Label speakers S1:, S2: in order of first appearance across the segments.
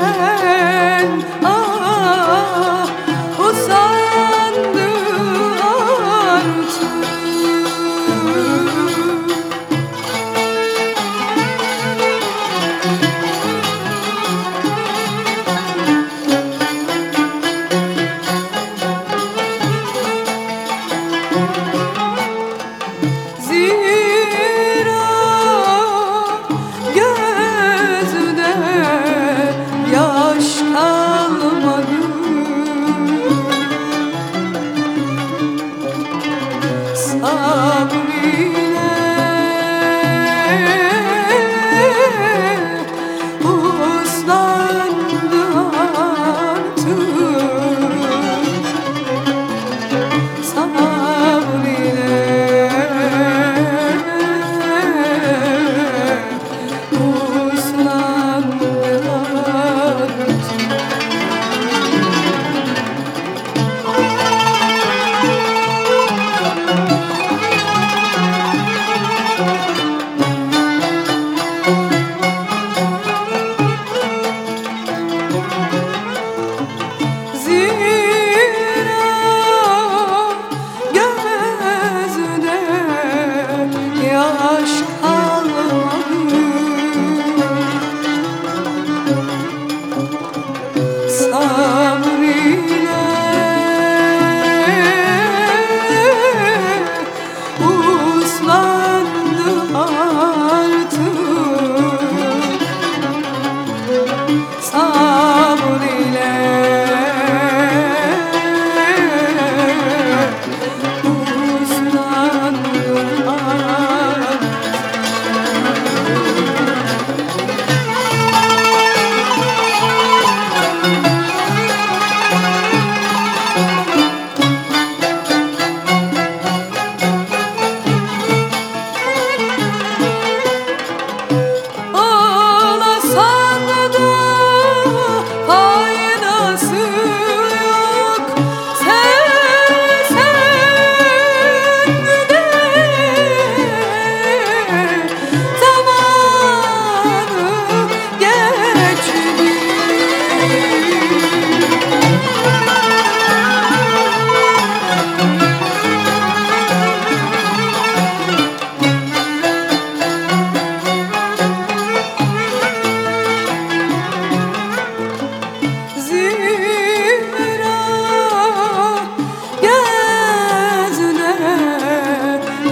S1: sen Sabri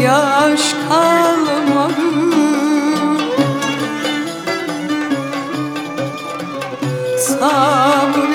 S1: yaş kalmadı. Sabır